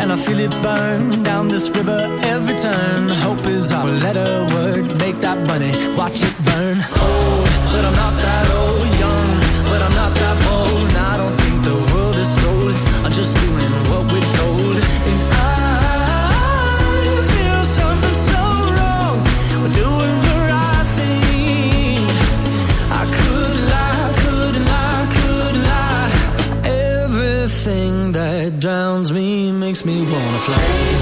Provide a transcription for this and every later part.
And I feel it burn down this river every turn. Hope is our letter word. Make that money, watch it burn. Old, but I'm not that old. Young, but I'm not makes me wanna fly.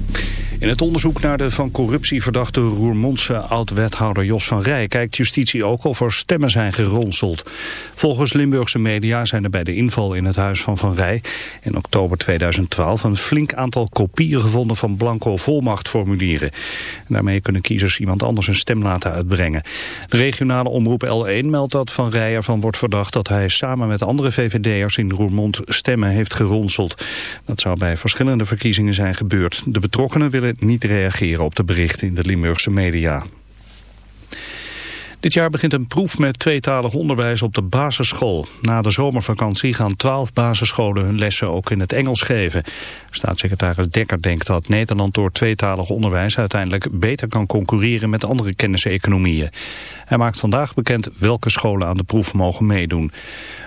In het onderzoek naar de van corruptie verdachte Roermondse oud-wethouder Jos van Rij... kijkt justitie ook of er stemmen zijn geronseld. Volgens Limburgse media zijn er bij de inval in het huis van Van Rij... in oktober 2012 een flink aantal kopieën gevonden van blanco volmachtformulieren. En daarmee kunnen kiezers iemand anders een stem laten uitbrengen. De regionale omroep L1 meldt dat Van Rij ervan wordt verdacht... dat hij samen met andere VVD'ers in Roermond stemmen heeft geronseld. Dat zou bij verschillende verkiezingen zijn gebeurd. De betrokkenen willen niet reageren op de berichten in de Limburgse media. Dit jaar begint een proef met tweetalig onderwijs op de basisschool. Na de zomervakantie gaan twaalf basisscholen hun lessen ook in het Engels geven. Staatssecretaris Dekker denkt dat Nederland door tweetalig onderwijs uiteindelijk beter kan concurreren met andere kenniseconomieën. Hij maakt vandaag bekend welke scholen aan de proef mogen meedoen.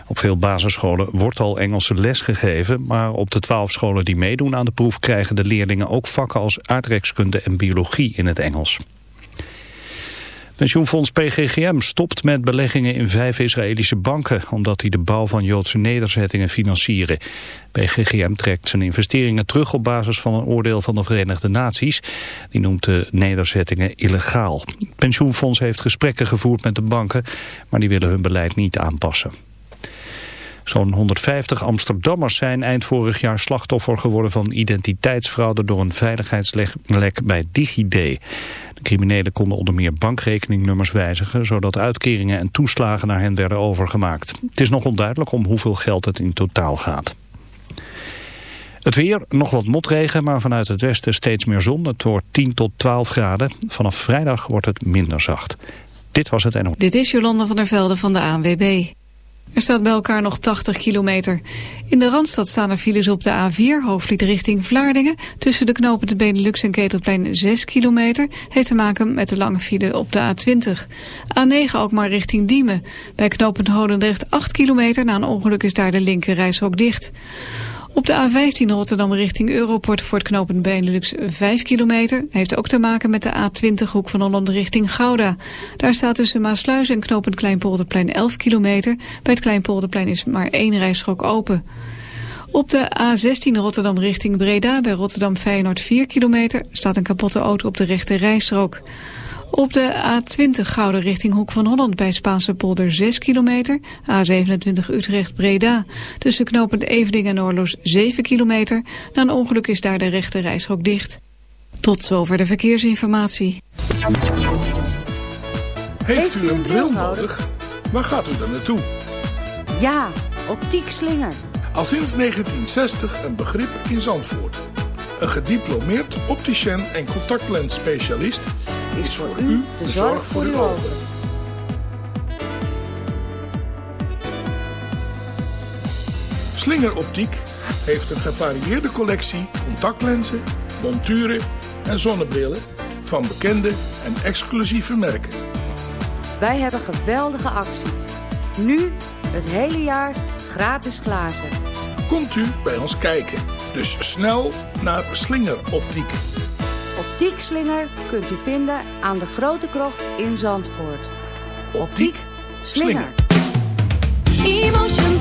Op veel basisscholen wordt al Engelse les gegeven, maar op de twaalf scholen die meedoen aan de proef krijgen de leerlingen ook vakken als aardrijkskunde en biologie in het Engels. Pensioenfonds PGGM stopt met beleggingen in vijf Israëlische banken... omdat die de bouw van Joodse nederzettingen financieren. PGGM trekt zijn investeringen terug op basis van een oordeel van de Verenigde Naties. Die noemt de nederzettingen illegaal. Het pensioenfonds heeft gesprekken gevoerd met de banken... maar die willen hun beleid niet aanpassen. Zo'n 150 Amsterdammers zijn eind vorig jaar slachtoffer geworden van identiteitsfraude door een veiligheidslek bij DigiD. De criminelen konden onder meer bankrekeningnummers wijzigen, zodat uitkeringen en toeslagen naar hen werden overgemaakt. Het is nog onduidelijk om hoeveel geld het in totaal gaat. Het weer, nog wat motregen, maar vanuit het westen steeds meer zon. Het wordt 10 tot 12 graden. Vanaf vrijdag wordt het minder zacht. Dit was het NO. Dit is Jolanda van der Velde van de ANWB. Er staat bij elkaar nog 80 kilometer. In de Randstad staan er files op de A4, hoofdvliet richting Vlaardingen. Tussen de knopen de Benelux en Ketelplein 6 kilometer. Heeft te maken met de lange file op de A20. A9 ook maar richting Diemen. Bij knooppunt Holendrecht 8 kilometer. Na een ongeluk is daar de linker reishok dicht. Op de A15 Rotterdam richting Europort voor het knooppunt Benelux 5 kilometer. Heeft ook te maken met de A20 hoek van Holland richting Gouda. Daar staat tussen Maasluis en knooppunt Kleinpolderplein 11 kilometer. Bij het Kleinpolderplein is maar één rijstrook open. Op de A16 Rotterdam richting Breda bij Rotterdam Feyenoord 4 kilometer... staat een kapotte auto op de rechte rijstrook. Op de A20 Gouden richting Hoek van Holland bij Spaanse polder 6 kilometer. A27 Utrecht-Breda. Tussen knooppunt Evening en Oorloos 7 kilometer. Na een ongeluk is daar de rechte reishok dicht. Tot zover de verkeersinformatie. Heeft u een bril nodig? Waar gaat u dan naartoe? Ja, optiek slinger. Al sinds 1960 een begrip in Zandvoort. Een gediplomeerd opticien en contactlensspecialist is voor u de zorg voor uw ogen. Slinger Optiek heeft een gevarieerde collectie contactlenzen, monturen en zonnebrillen van bekende en exclusieve merken. Wij hebben geweldige acties. Nu het hele jaar gratis glazen. Komt u bij ons kijken. Dus snel naar Slinger Optiek. Optiek Slinger kunt u vinden aan de Grote Krocht in Zandvoort. Optiek Slinger. Emotion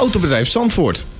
Autobedrijf Zandvoort,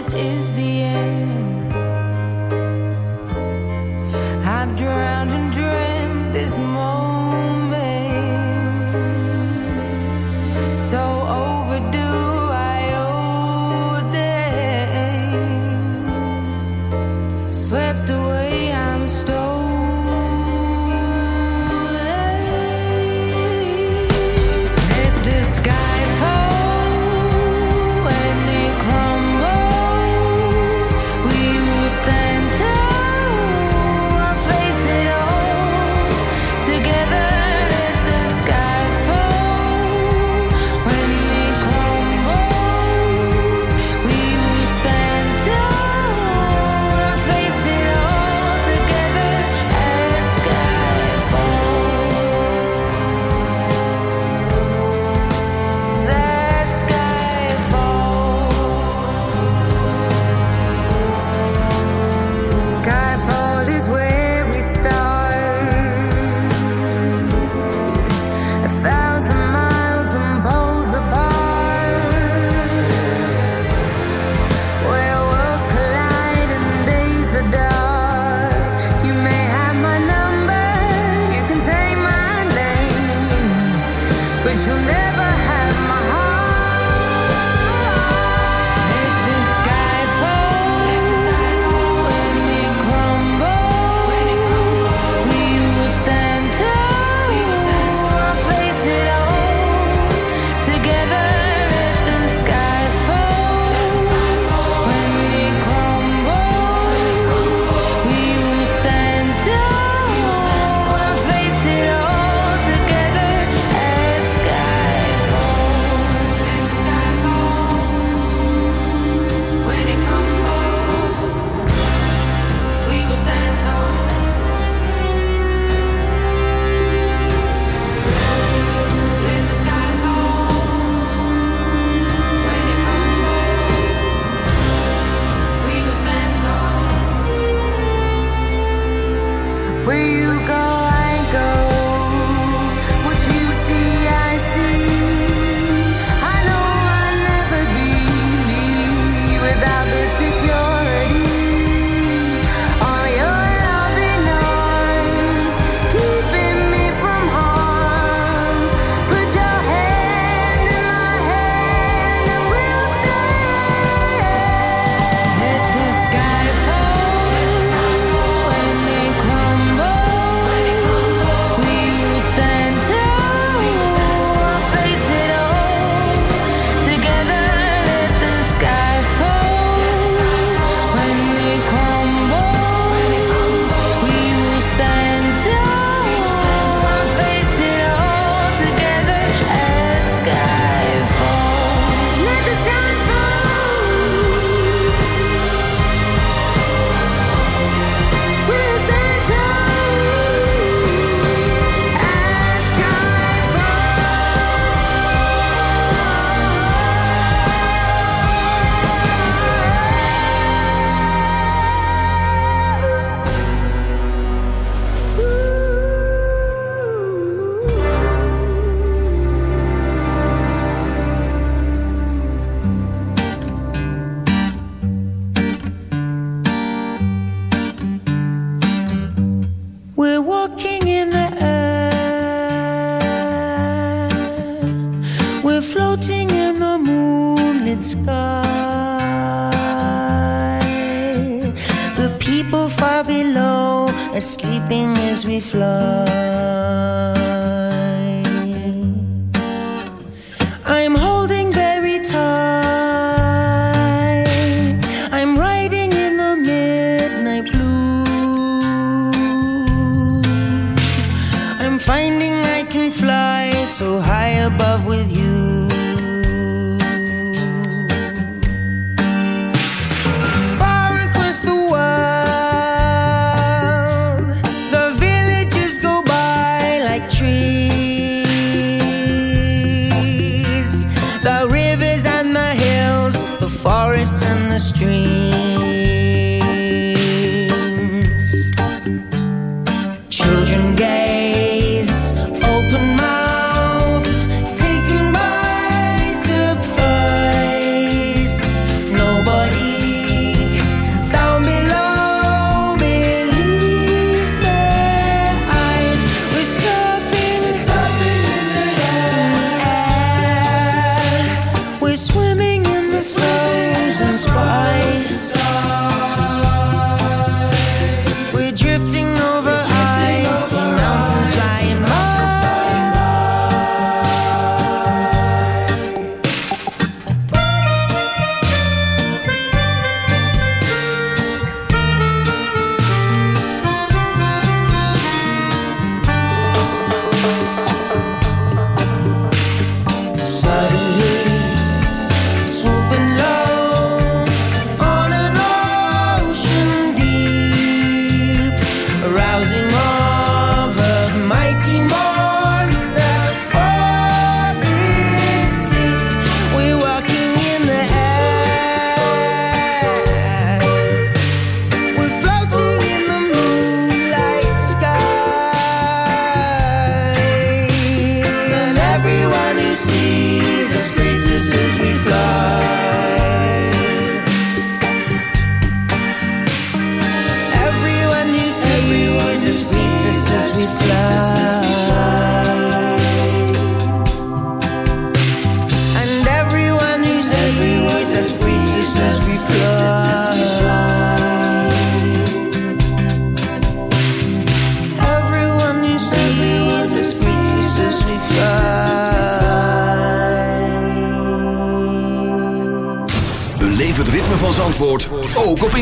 this is the end. I've drowned and dreamed this moment.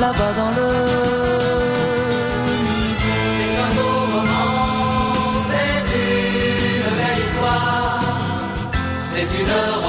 là-bas dans le. C'est un beau roman, c'est une belle histoire, c'est une romance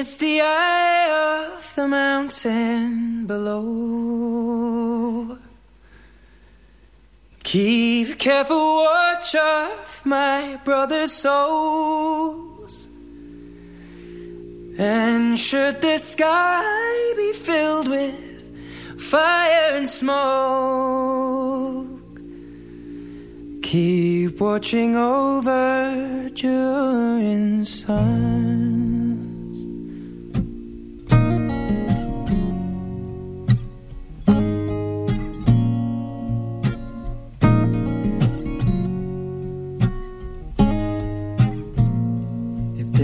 Oh, the eye of the mountain below. Keep careful watch of my brother's souls. And should the sky be filled with fire and smoke, keep watching over during suns.